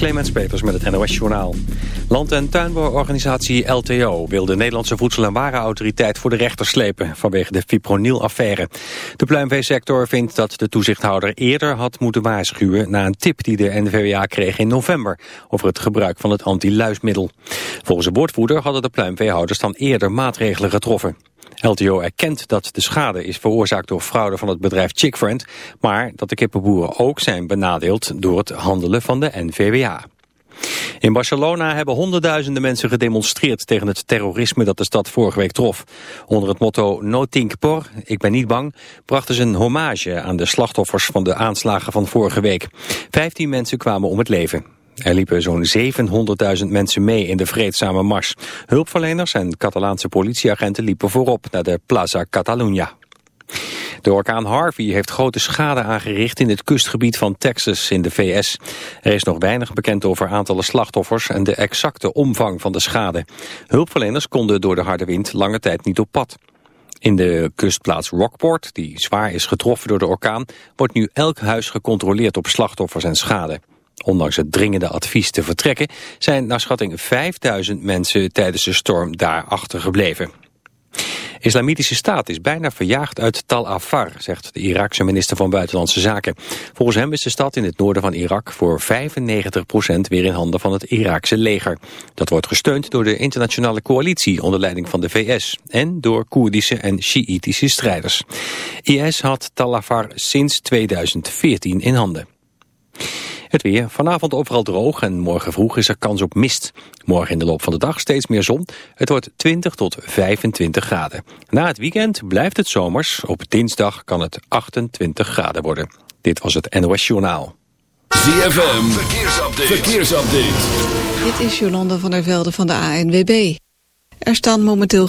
Clemens Peters met het NOS Journaal. Land- en tuinbouworganisatie LTO wil de Nederlandse Voedsel- en Warenautoriteit voor de rechter slepen vanwege de fipronil-affaire. De pluimveesector vindt dat de toezichthouder eerder had moeten waarschuwen na een tip die de NVWA kreeg in november over het gebruik van het anti-luismiddel. Volgens de woordvoerder hadden de pluimveehouders dan eerder maatregelen getroffen. LTO erkent dat de schade is veroorzaakt door fraude van het bedrijf Chickfriend, maar dat de kippenboeren ook zijn benadeeld door het handelen van de NVWA. In Barcelona hebben honderdduizenden mensen gedemonstreerd tegen het terrorisme dat de stad vorige week trof. Onder het motto No think por, ik ben niet bang, brachten ze een hommage aan de slachtoffers van de aanslagen van vorige week. Vijftien mensen kwamen om het leven. Er liepen zo'n 700.000 mensen mee in de vreedzame mars. Hulpverleners en Catalaanse politieagenten liepen voorop naar de Plaza Catalunya. De orkaan Harvey heeft grote schade aangericht in het kustgebied van Texas in de VS. Er is nog weinig bekend over aantallen slachtoffers en de exacte omvang van de schade. Hulpverleners konden door de harde wind lange tijd niet op pad. In de kustplaats Rockport, die zwaar is getroffen door de orkaan, wordt nu elk huis gecontroleerd op slachtoffers en schade. Ondanks het dringende advies te vertrekken zijn naar schatting 5000 mensen tijdens de storm daar achtergebleven. Islamitische staat is bijna verjaagd uit Tal Afar, zegt de Iraakse minister van Buitenlandse Zaken. Volgens hem is de stad in het noorden van Irak voor 95% weer in handen van het Iraakse leger. Dat wordt gesteund door de internationale coalitie onder leiding van de VS en door Koerdische en Sjiïtische strijders. IS had Tal Afar sinds 2014 in handen. Het weer. Vanavond overal droog en morgen vroeg is er kans op mist. Morgen in de loop van de dag steeds meer zon. Het wordt 20 tot 25 graden. Na het weekend blijft het zomers. Op dinsdag kan het 28 graden worden. Dit was het NOS Journaal. ZFM. Verkeersupdate. Verkeersupdate. Dit is Jolanda van der Velde van de ANWB. Er staan momenteel...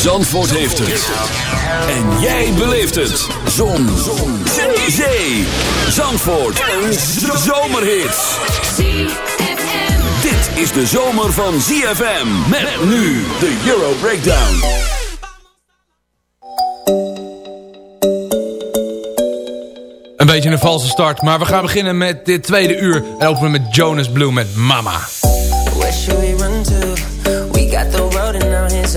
Zandvoort heeft het. En jij beleeft het. Zon. Zon. Zee. Zee. Zandvoort. Een zomerhit. Dit is de zomer van ZFM. Met nu de Euro Breakdown. Een beetje een valse start, maar we gaan beginnen met dit tweede uur. En openen met Jonas Blue met Mama. Where should we run to? We got the world in our hands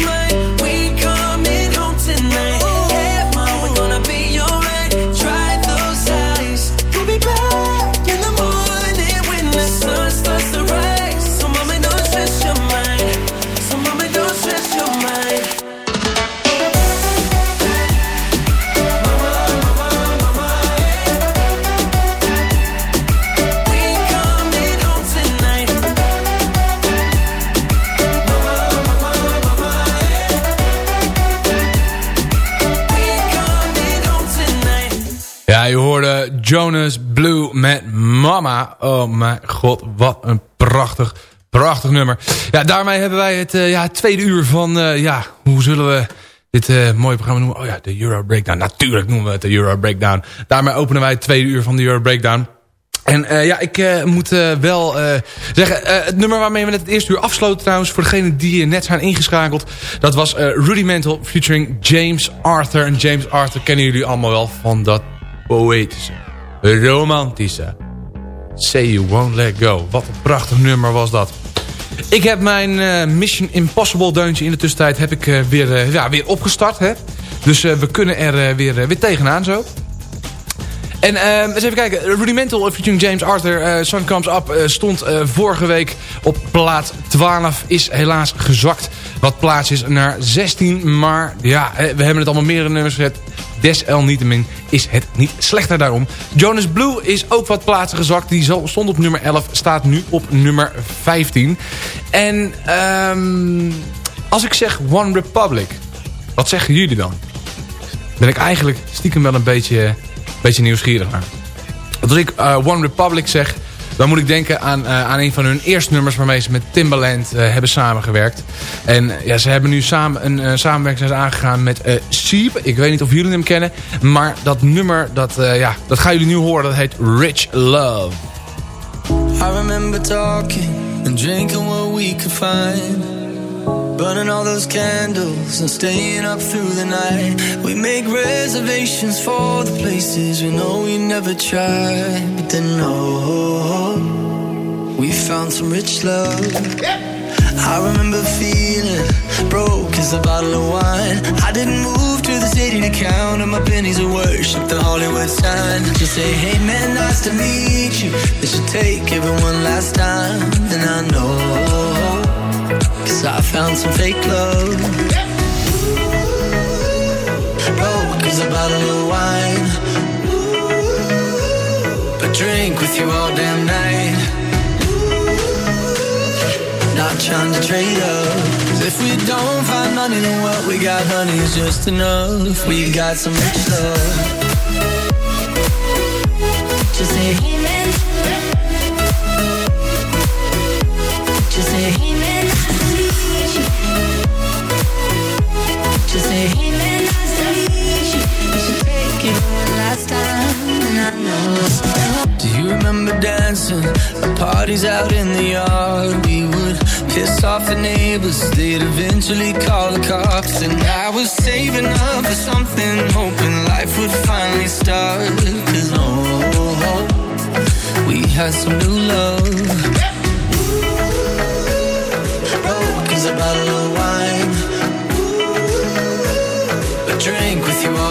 Met Mama. Oh mijn god, wat een prachtig, prachtig nummer. Ja, daarmee hebben wij het, eh, ja, tweede uur van... eh, ja, hoe zullen we dit eh, mooie programma noemen? Oh ja, de Euro Breakdown. Natuurlijk noemen we het de Euro Breakdown. Daarmee openen wij het tweede uur van de Euro Breakdown. En ja, ik moet wel zeggen, het nummer waarmee we net het eerste uur afsloten trouwens... voor degenen die net zijn ingeschakeld... dat was eh, Rudimental featuring James Arthur. En James Arthur kennen jullie allemaal wel van dat poëtische, romantische... Say You Won't Let Go. Wat een prachtig nummer was dat. Ik heb mijn eh, Mission Impossible deuntje in de tussentijd heb ik, eh, weer, eh, ja, weer opgestart. Hè? Dus we kunnen er weer, weer tegenaan zo. En eh, eens even kijken. Rudimental featuring James Arthur. Sun Comes Up stond vorige week op plaats 12. Is helaas gezakt wat plaatsjes naar 16. Maar ja, we hebben het allemaal meerdere nummers gezet. Desalniettemin is het niet slechter daarom. Jonas Blue is ook wat plaatsen gezakt. Die stond op nummer 11. Staat nu op nummer 15. En ehm, als ik zeg One Republic. Wat zeggen jullie dan? Ben ik eigenlijk stiekem wel een beetje beetje nieuwsgierig naar. Als ik eh, One Republic zeg, dan moet ik denken aan, eh, aan een van hun eerste nummers waarmee ze met Timbaland eh, hebben samengewerkt. En eh, ja, ze hebben nu samen een samenwerking aangegaan met Sheep. Ik weet niet of jullie hem kennen, maar dat nummer, dat, ja, dat gaan jullie nu horen. Dat heet Rich Love. I remember talking and drinking what we could find. Burning all those candles and staying up through the night. We make reservations for the places we know we never tried. But then, no, we found some rich love. I remember feeling broke as a bottle of wine. I didn't move to the city to count on my pennies of worship the Hollywood sign. Just say, hey man, nice to meet you. They should take everyone last time. Then I know, cause I found some fake love. Oh, Broke as a bottle of wine. But drink with you all damn night. Not trying to trade up. 'Cause if we don't find money, then what we got, honey, is just enough. We got some rich love. Just say Do you remember dancing? The parties out in the yard. We would piss off the neighbors. They'd eventually call the cops. And I was saving up for something, hoping life would finally start. Cause oh, we had some new love. Broke as a bottle of wine. Ooh, A drink with you all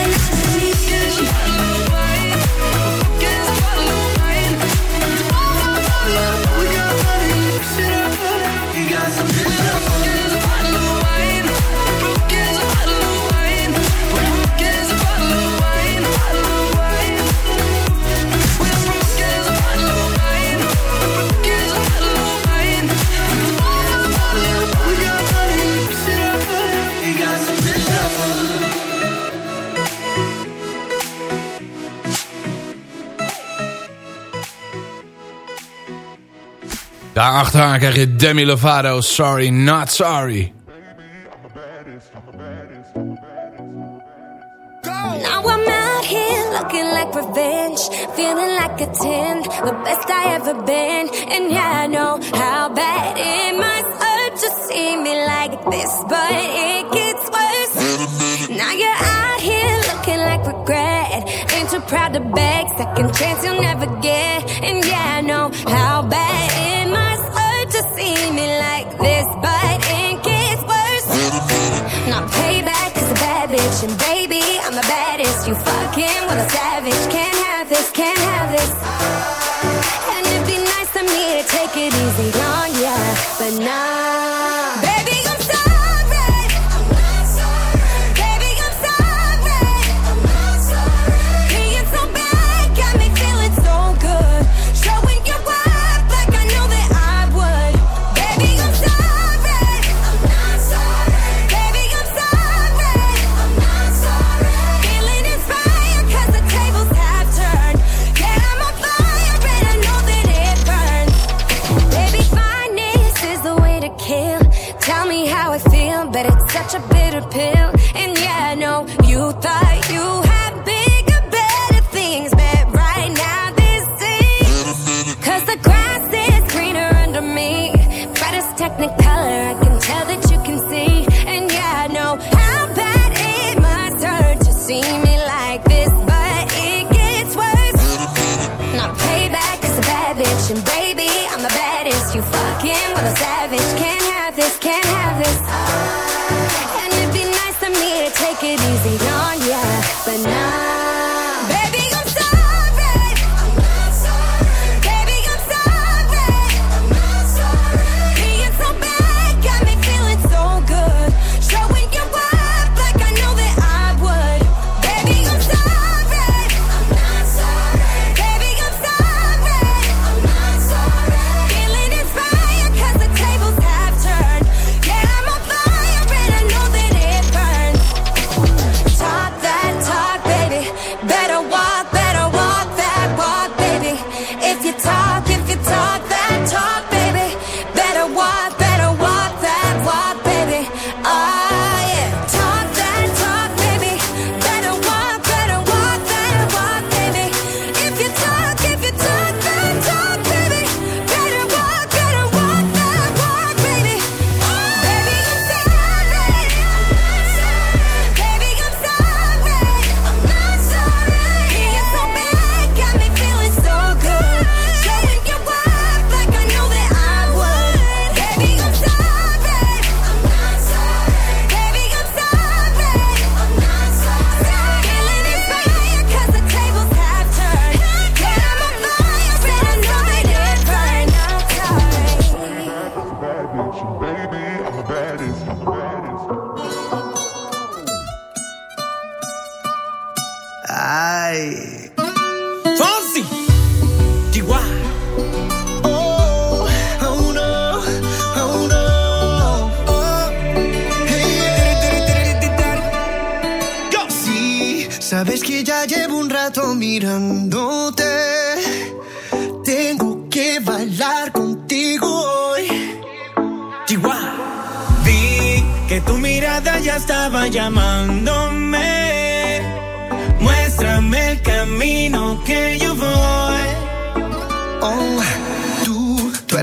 Daarachteraan krijg je Demi Lovato, Sorry Not Sorry. Now I'm out here looking like revenge, feeling like a 10, the best I ever been. And yeah, I know how bad it hurt to see me like this, but it gets worse. Now you're out here looking like regret, ain't too proud to beg, second chance you'll never get. And Baby, I'm the baddest. You fucking with a savage. Can't have this, can't have this.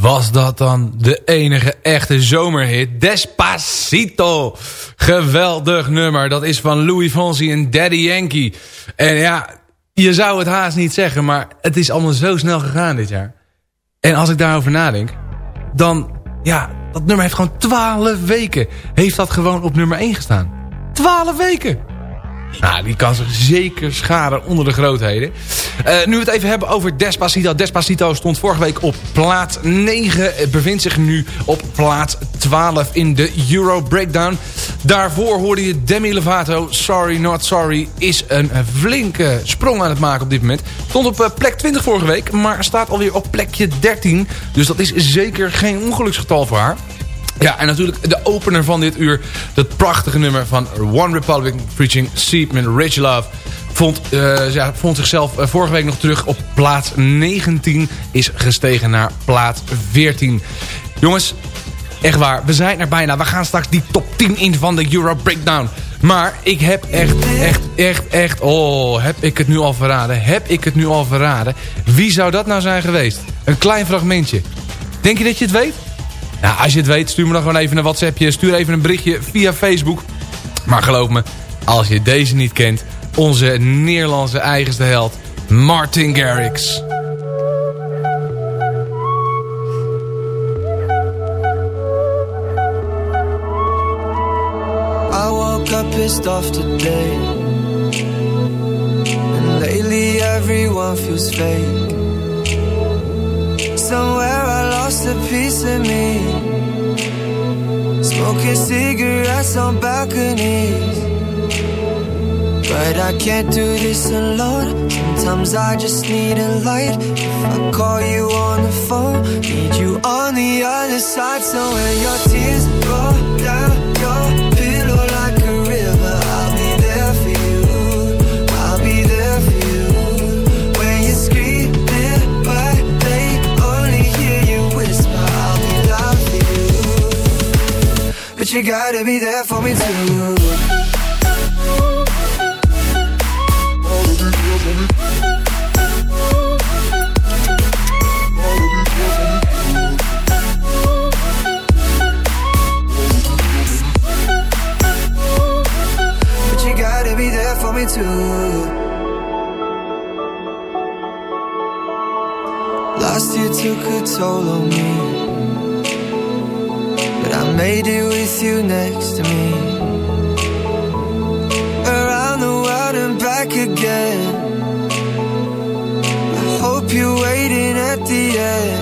Was dat dan de enige echte zomerhit? Despacito. Geweldig nummer. Dat is van Louis Fonsi en Daddy Yankee. En ja, je zou het haast niet zeggen, maar het is allemaal zo snel gegaan dit jaar. En als ik daarover nadenk, dan, ja, dat nummer heeft gewoon 12 weken. Heeft dat gewoon op nummer 1 gestaan. 12 weken! Nou, die kan zich zeker schaden onder de grootheden. Eh, nu we het even hebben over Despacito. Despacito stond vorige week op plaats 9. Het bevindt zich nu op plaats 12 in de Euro Breakdown. Daarvoor hoorde je Demi Lovato. Sorry Not Sorry is een flinke sprong aan het maken op dit moment. Stond op eh, plek 20 vorige week, maar staat alweer op plekje 13. Dus dat is zeker geen ongeluksgetal voor haar. Ja, en natuurlijk de opener van dit uur. Dat prachtige nummer van One Republic featuring Seedman Rich Love. Vond, eh, ja, vond zichzelf eh, vorige week nog terug op plaats 19. Is gestegen naar plaats 14. Jongens, echt waar. We zijn er bijna. We gaan straks die top 10 in van de Euro Breakdown. Maar ik heb echt, echt, echt, echt... Oh, heb ik het nu al verraden? Heb ik het nu al verraden? Wie zou dat nou zijn geweest? Een klein fragmentje. Denk je dat je het weet? Nou, als je het weet, stuur me dan gewoon even een WhatsAppje. Stuur even een berichtje via Facebook. Maar geloof me, als je deze niet kent... onze Nederlandse eigenste held, Martin Garrix. I woke pissed off today. Lately everyone feels lost a piece of me. Smoking cigarettes on balconies. But I can't do this alone. Sometimes I just need a light. If I call you on the phone, need you on the other side. So when your tears roll down your but you gotta be there for me too. But you gotta be there for me too. Last year took a toll on me made it with you next to me. Around the world and back again. I hope you're waiting at the end.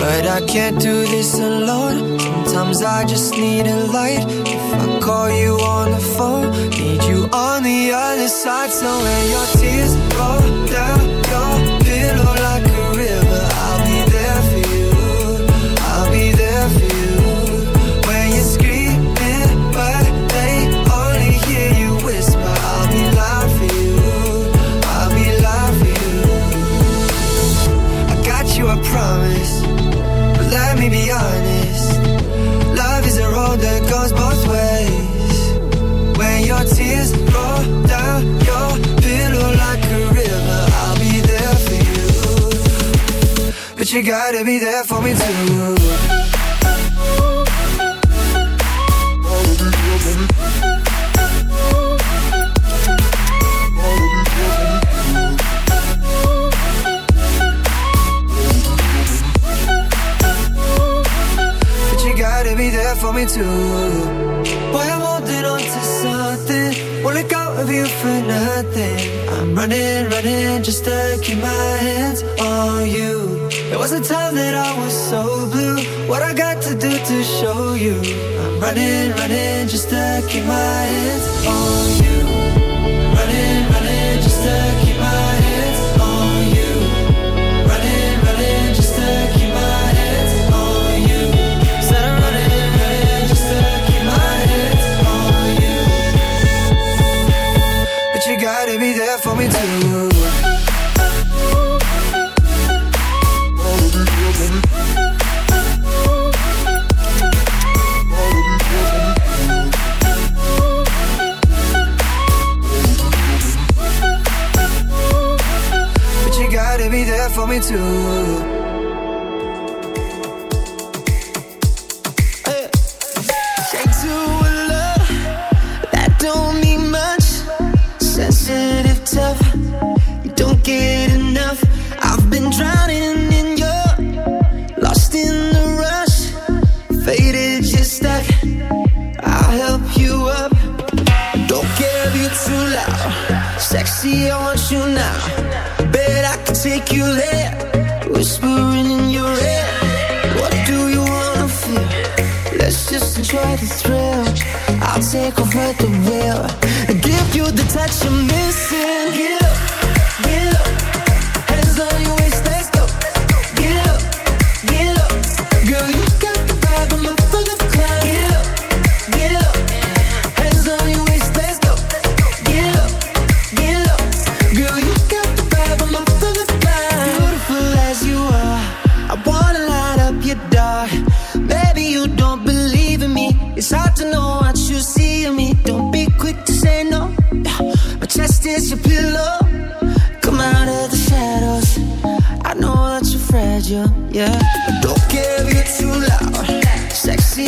But I can't do this alone. Sometimes I just need a light. If I call you on the phone, need you on the other side. So when your tears roll you gotta be there for me too. But you gotta be there for me too. Boy, I'm holding on to something. Won't let go of you for nothing. I'm running, running just to keep my hands on you. It was a time that I was so blue. What I got to do to show you? I'm running, running just to keep my hands on you.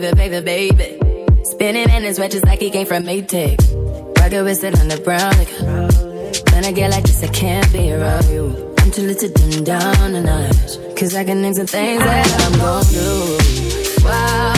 baby, baby, baby. Spinning in his red like he came from Maytag. Rocket with it on the brown liquor. When I get like this, I can't be around you. I'm too little to dim down a notch. Cause I can name some things that I'm gon' do. Wow.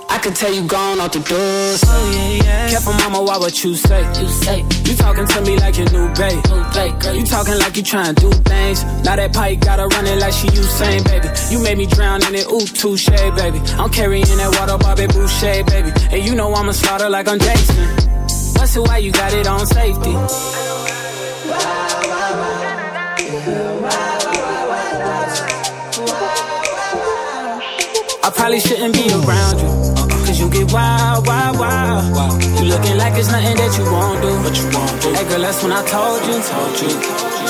I can tell you gone off the door. Oh, so yeah, yeah. Careful, mama, why what you say? You say you talking to me like your new babe. You talking like you trying to do things. Now that pipe gotta run it like she Usain, baby. You made me drown in it, ooh, touche, baby. I'm carrying that water, Bobby Boucher, baby. And you know I'ma slaughter like I'm Jason. What's it why you got it on safety? I probably shouldn't be around you. You get wild, wild, wild. You looking like it's nothing that you won't do. But you won't do. Hey girl, that's when I told you, told you.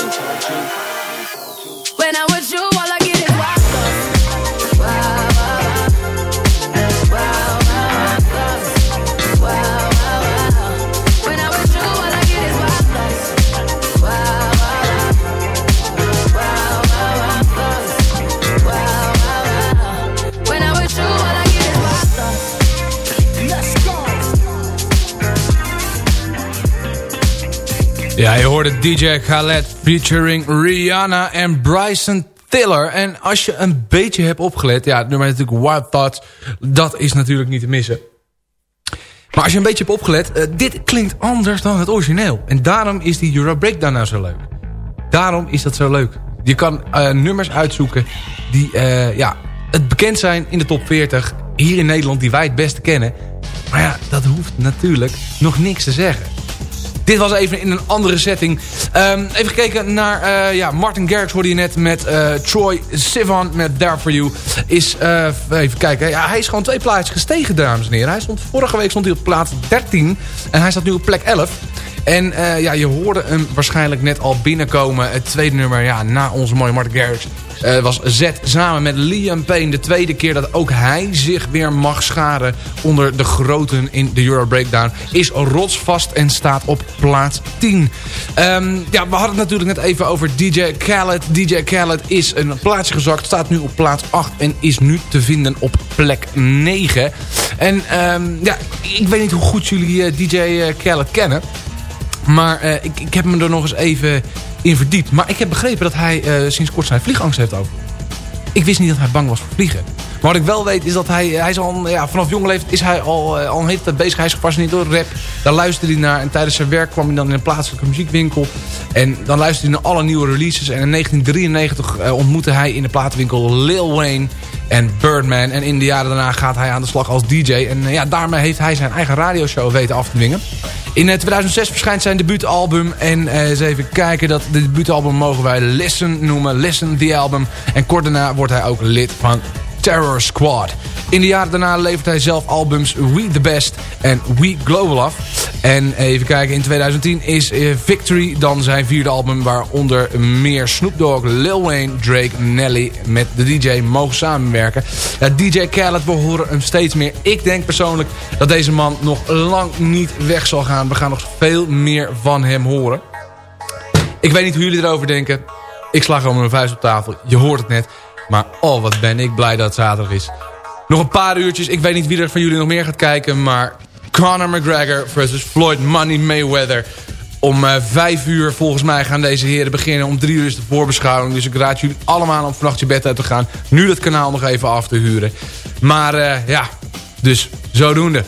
Ja, je hoorde DJ Khaled featuring Rihanna en Bryson Tiller. En als je een beetje hebt opgelet, ja, het nummer is natuurlijk Wild Thoughts. Dat is natuurlijk niet te missen. Maar als je een beetje hebt opgelet, eh, dit klinkt anders dan het origineel. En daarom is die Euro Breakdown nou zo leuk. Daarom is dat zo leuk. Je kan eh, nummers uitzoeken die eh, ja, het bekend zijn in de top 40. Hier in Nederland, die wij het beste kennen. Maar ja, dat hoeft natuurlijk nog niks te zeggen. Dit was even in een andere setting. Ehm, even gekeken naar eh, ja, Martin Garrix hoorde je net met eh, Troy Sivan met There For You. Is, eh, even kijken, ja, hij is gewoon twee plaatsen gestegen dames en heren. Hij stond, vorige week stond hij op plaats 13 en hij staat nu op plek 11. En ja, je hoorde hem waarschijnlijk net al binnenkomen. Het tweede nummer ja, na onze mooie Martin Garrix uh, was Z samen met Liam Payne de tweede keer dat ook hij zich weer mag scharen onder de groten in de Euro Breakdown. Is rotsvast en staat op plaats 10. Um, ehm, ja, we hadden het natuurlijk net even over DJ Khaled. DJ Khaled is een plaatsje gezakt, staat nu op plaats 8 en is nu te vinden op plek 9. En um, ja, ik weet niet hoe goed jullie uh, DJ uh, Khaled kennen. Maar ik, ik heb me er nog eens even in verdiept. Maar ik heb begrepen dat hij uh, sinds kort zijn vliegangst heeft over. Ik wist niet dat hij bang was voor vliegen. Maar wat ik wel weet is dat hij, hij is al, ja, vanaf jonge leeftijd is hij al, uh, al een hele tijd bezig. Hij is gefascineerd door rap. Daar luisterde hij naar. En tijdens zijn werk kwam hij dan in een plaatselijke muziekwinkel. En dan luisterde hij naar alle nieuwe releases. En in 1993 uh, ontmoette hij in de platenwinkel Lil Wayne en Birdman. En in de jaren daarna gaat hij aan de slag als DJ. En ja, daarmee heeft hij zijn eigen radioshow weten af te dwingen. In 2006 verschijnt zijn debuutalbum. En uh, eens even kijken, dat de debuutalbum mogen wij Listen noemen. Listen, the album. En kort daarna wordt hij ook lid van Terror Squad. In de jaren daarna levert hij zelf albums We The Best en We Global af. En even kijken, in 2010 is eh, Victory dan zijn vierde album... waaronder meer Snoop Dogg, Lil Wayne, Drake, Nelly met de DJ mogen samenwerken. DJ Khaled, we horen hem steeds meer. Ik denk persoonlijk dat deze man nog lang niet weg zal gaan. We gaan nog veel meer van hem horen. Ik weet niet hoe jullie erover denken. Ik sla gewoon mijn vuist op tafel. Je hoort het net. Maar oh, wat ben ik blij dat het zaterdag is. Nog een paar uurtjes. Ik weet niet wie er van jullie nog meer gaat kijken. Maar Conor McGregor versus Floyd Money Mayweather. Om uh, vijf uur volgens mij gaan deze heren beginnen. Om drie uur is de voorbeschouwing. Dus ik raad jullie allemaal om vannacht je bed uit te gaan. Nu dat kanaal nog even af te huren. Maar uh, ja, dus zodoende.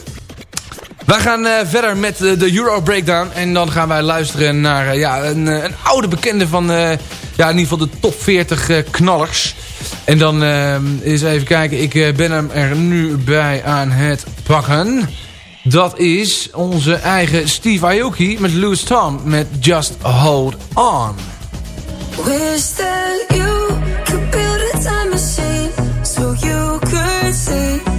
Wij gaan uh, verder met de Euro Breakdown. En dan gaan wij luisteren naar ja, een, een, oude bekende van ja, in ieder geval de top 40 knallers. En dan eens even kijken. Ik ben hem er nu bij aan het pakken. Dat is onze eigen Steve Aoki met Louis Tom met Just Hold On. Wish that you could build a time machine So you could see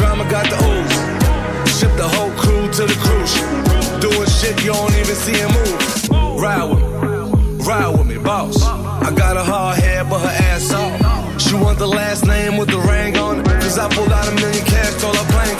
drama, got the ooze. Ship the whole crew to the cruise. Doing shit you don't even see him move. Ride with me, ride with me, boss. I got a hard head, but her ass off. She want the last name with the ring on it. Cause I pulled out a million cash, told her blank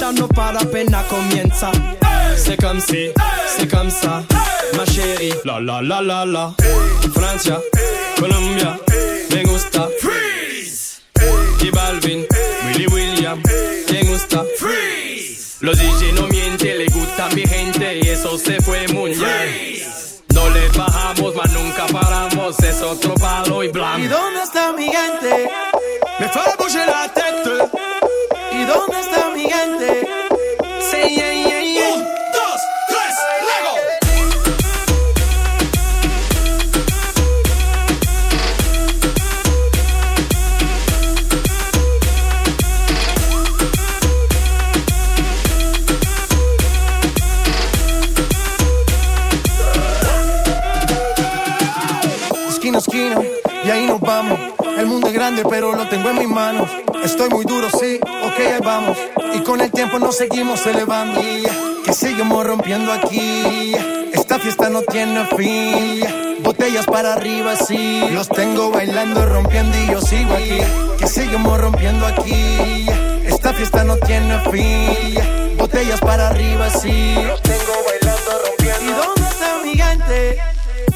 La fiesta no para apenas comienza. C'est comme si, c'est comme ça, ma chérie. La la la la la. Francia, Colombia, me gusta. Freeze. Y Balvin, Willy William, me gusta. Freeze. Los DJ no mienten, le gusta mi gente y eso se fue muy bien. No le bajamos, mas nunca paramos, es otro palo y ¿Y blanco. dónde está mi gente? Me fait bouger la tête. ¿Y dónde está mi gente? Sí, yeah, yeah, yeah. Un, dos, tres, Lego. Esquina esquina, y ahí no nos vamos. El mundo es grande, pero lo tengo en mis manos. Estoy muy duro, sí, ok, ahí vamos. Y con el tiempo nos seguimos elevando. Que seguimos rompiendo aquí. Esta fiesta no tiene fin. Botellas para arriba, sí. Los tengo bailando, rompiendo y yo sigo aquí. Que seguimos rompiendo aquí. Esta fiesta no tiene fin. Botellas para arriba, sí. Los tengo bailando, rompiendo. ¿Y dónde está mi gigante?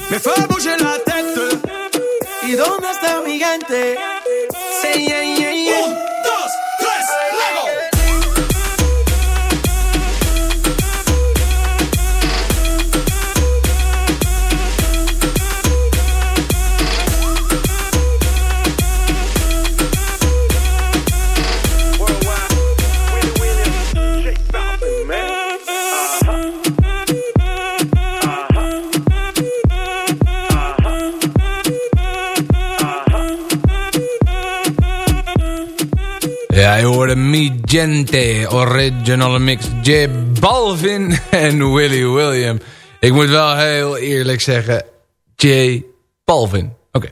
Me fue a la tête. ¿Y dónde está mi yeah, yeah, yeah. Ja, je hoorde Mi Gente, original mix, J Balvin en Willy William. Ik moet wel heel eerlijk zeggen, J Balvin. Oké.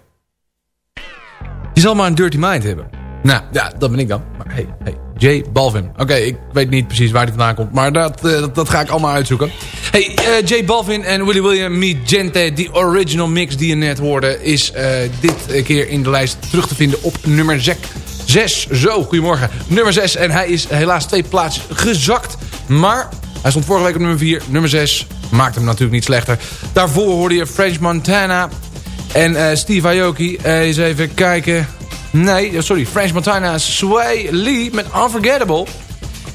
Je zal maar een dirty mind hebben. Nou, ja, dat ben ik dan. Maar hey, hey, J Balvin. Oké, ik weet niet precies waar die vandaan komt, maar dat, eh, dat, dat ga ik allemaal uitzoeken. Hey, eh, J Balvin en Willy William, Mi Gente, die original mix die je net hoorde... is eh, dit keer in de lijst terug te vinden op nummer 6. 6. Zo, goedemorgen. Nummer 6. En hij is helaas twee plaatsen gezakt. Maar hij stond vorige week op nummer 4. Nummer 6 maakt hem natuurlijk niet slechter. Daarvoor hoorde je French Montana en uh, Steve Aoki. Uh, eens even kijken. Nee, sorry. French Montana, Sway Lee met Unforgettable.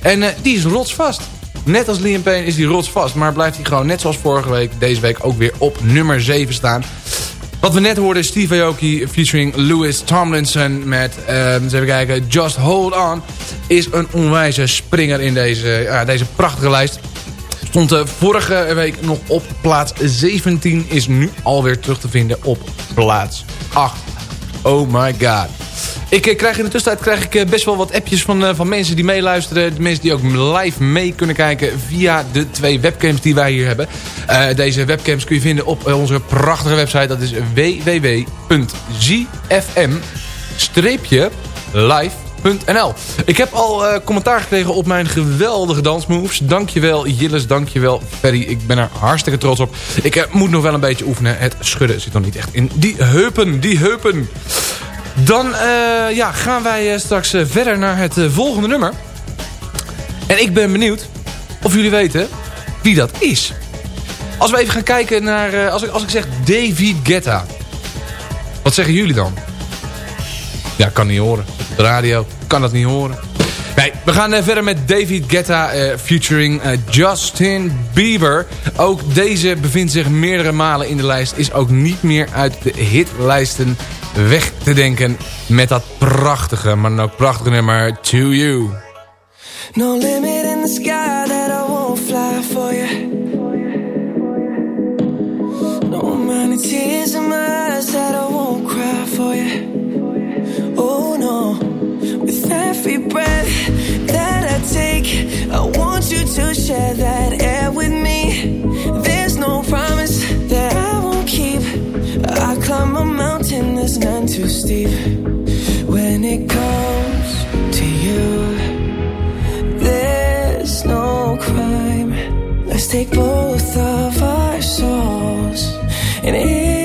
En die is rotsvast. Net als Liam Payne is die rotsvast. Maar blijft hij gewoon net zoals vorige week, deze week ook weer op nummer 7 staan. Wat we net hoorden Steve Aoki featuring Louis Tomlinson met, uh, eens even kijken, Just Hold On. Is een onwijze springer in deze, deze prachtige lijst. Stond uh, vorige week nog op plaats 17, is nu alweer terug te vinden op plaats 8. Oh my god. Ik uh, krijg in de tussentijd krijg ik uh, best wel wat appjes van, uh, van mensen die meeluisteren. Mensen die ook live mee kunnen kijken via de twee webcams die wij hier hebben. deze webcams kun je vinden op onze prachtige website. Dat is www.zfm-live.nl Ik heb al commentaar gekregen op mijn geweldige dansmoves. Dankjewel Jilles, dankjewel Ferry. Ik ben er hartstikke trots op. Ik moet nog wel een beetje oefenen. Het schudden zit nog niet echt in die heupen, die heupen. Dan uh, ja, gaan wij uh, straks uh, verder naar het volgende nummer. En ik ben benieuwd of jullie weten wie dat is. Als we even gaan kijken naar... als, ik, als ik zeg David Guetta. Wat zeggen jullie dan? Ja, kan niet horen. De radio kan dat niet horen. Nee, we gaan verder met David Guetta featuring Justin Bieber. Ook deze bevindt zich meerdere malen in de lijst. Is ook niet meer uit de hitlijsten weg te denken met dat prachtige, maar dan ook prachtige nummer To You. No limit in the sky that I won't fly for you. No many tears in my eyes that I won't cry for you. Oh no, with every breath that I take, I want you to share that air with me. None too steep. When it comes to you, there's no crime. Let's take both of our souls and intertwine.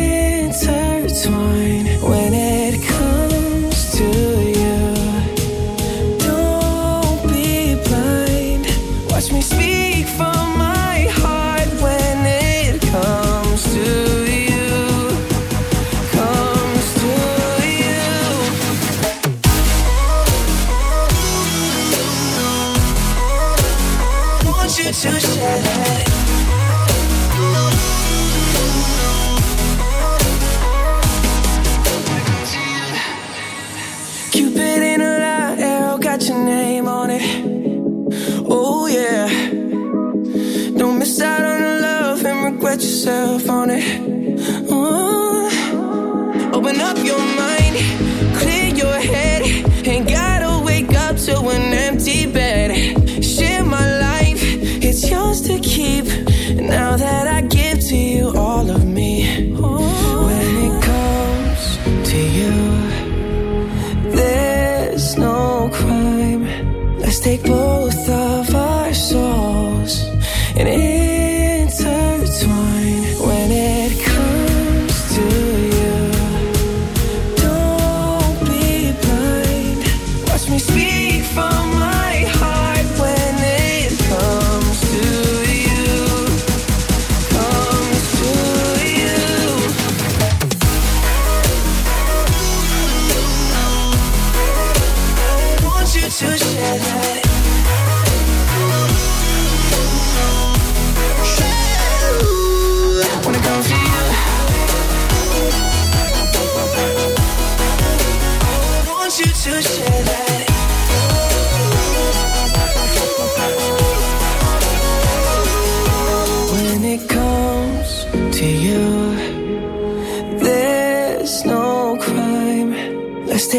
And it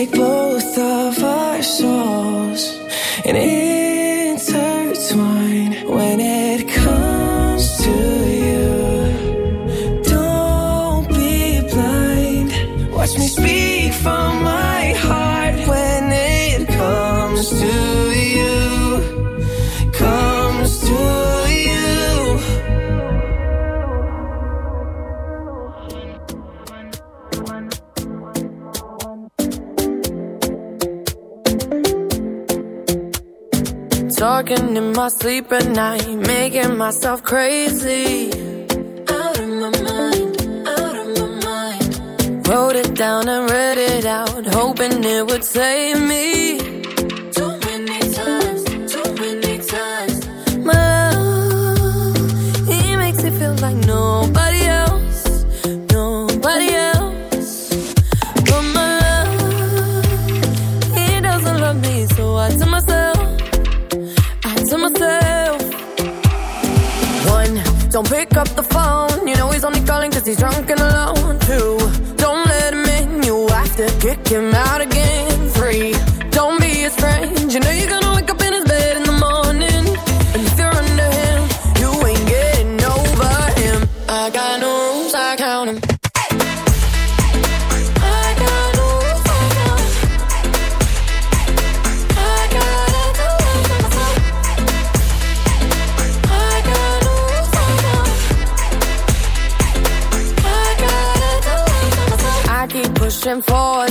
take both of our souls. And it alone in my sleep at night, making myself crazy. Out of my mind, out of my mind. Wrote it down and read it out, hoping it would save me. Too many times, too many times. My love, he makes me feel like nobody. don't pick up the phone. You know he's only calling cause he's drunk and alone, too. Don't let him in, you have to kick him out again. Three. don't be his friend. You know you're gonna pushing forward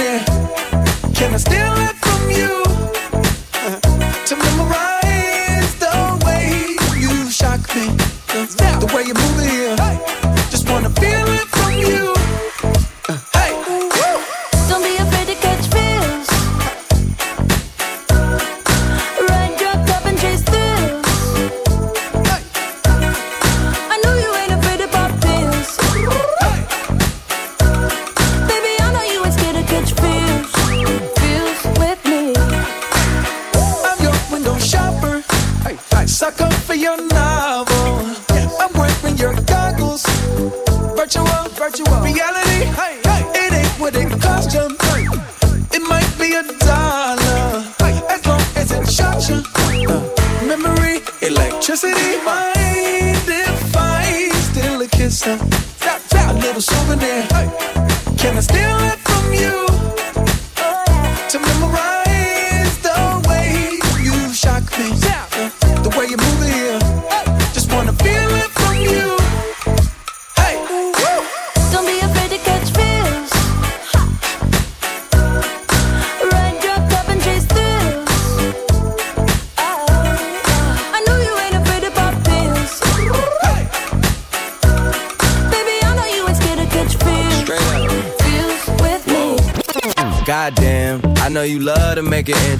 Can I still live?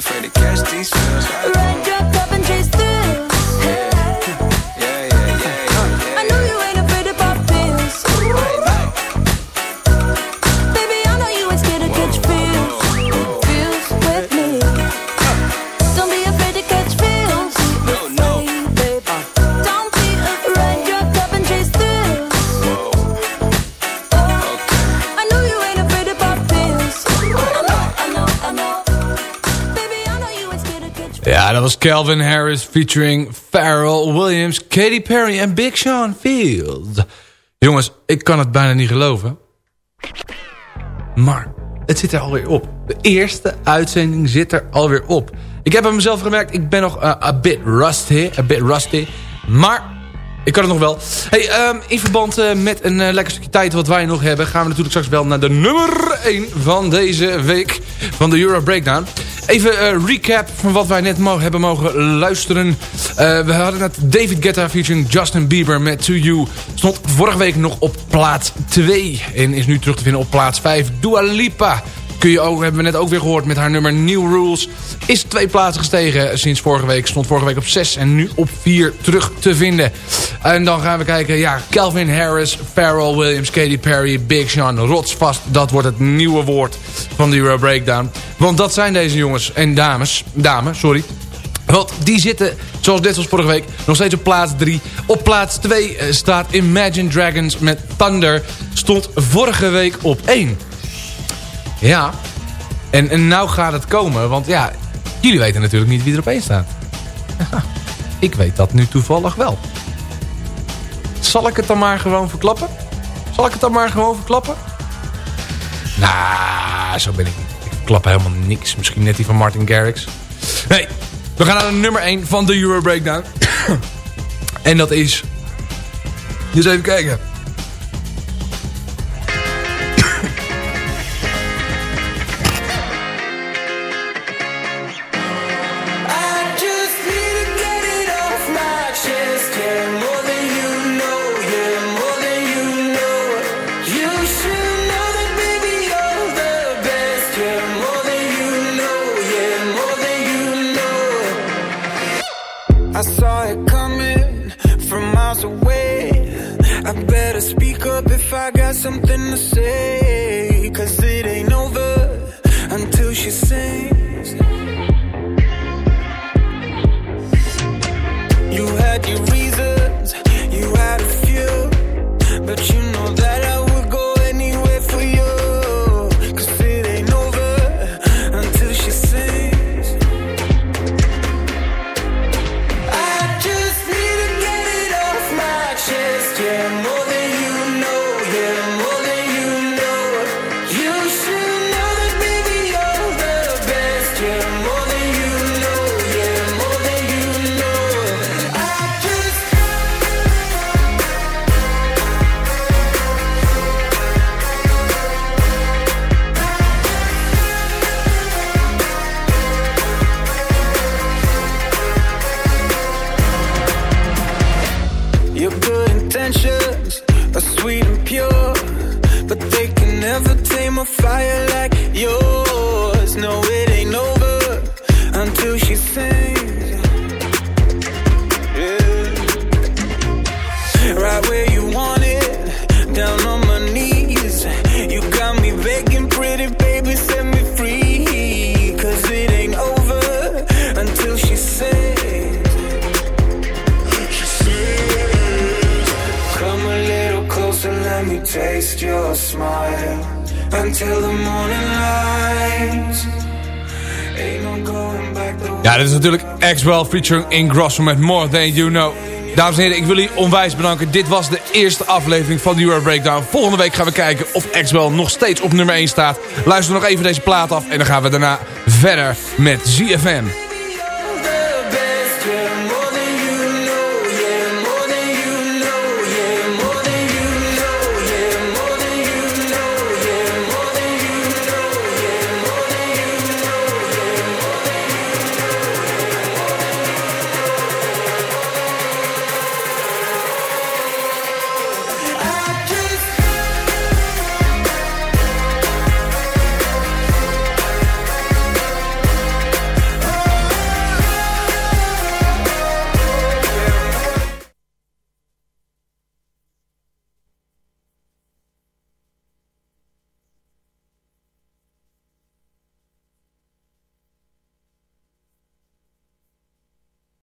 Afraid to catch these feels. Ride your cup and chase thrills. Dat was Calvin Harris featuring Pharrell Williams, Katy Perry en Big Sean Field. Jongens, ik kan het bijna niet geloven. Maar het zit er alweer op. De eerste uitzending zit er alweer op. Ik heb aan mezelf gemerkt, ik ben nog uh, a bit rusty. A bit rusty. Maar ik kan het nog wel. Hey, ehm, in verband eh, met een eh, lekker stukje tijd wat wij nog hebben... gaan we natuurlijk straks wel naar de nummer 1 van deze week van de Euro Breakdown. Even eh, recap van wat wij net hebben mogen luisteren. We hadden net David Guetta featuring Justin Bieber met To You. Stond vorige week nog op plaats 2 en is nu terug te vinden op plaats 5. Dua Lipa kun je ook, hebben we net ook weer gehoord met haar nummer New Rules. Is twee plaatsen gestegen sinds vorige week. Stond vorige week op 6 en nu op 4 terug te vinden. En dan gaan we kijken, ja, Calvin Harris, Pharrell Williams, Katy Perry, Big Sean, rotsvast. Dat wordt het nieuwe woord van de Euro Breakdown. Want dat zijn deze jongens en dames, dames, sorry. Want die zitten, zoals net als vorige week, nog steeds op plaats 3. Op plaats 2 staat Imagine Dragons met Thunder. Stond vorige week op 1. Ja, en, en nou gaat het komen, want ja, jullie weten natuurlijk niet wie er op één staat. Ik weet dat nu toevallig wel. Zal ik het dan maar gewoon verklappen? Zal ik het dan maar gewoon verklappen? Nou, zo ben ik niet. Ik verklap helemaal niks. Misschien net die van Martin Garrix. Nee, we gaan naar de nummer 1 van de Euro Breakdown. en dat is... Dus even kijken. Axwell featuring Ingrosso met More Than You Know. Dames en heren, ik wil jullie onwijs bedanken. Dit was de eerste aflevering van de Euro Breakdown. Volgende week gaan we kijken of Axwell nog steeds op nummer 1 staat. Luister nog even deze plaat af en dan gaan we daarna verder met ZFM.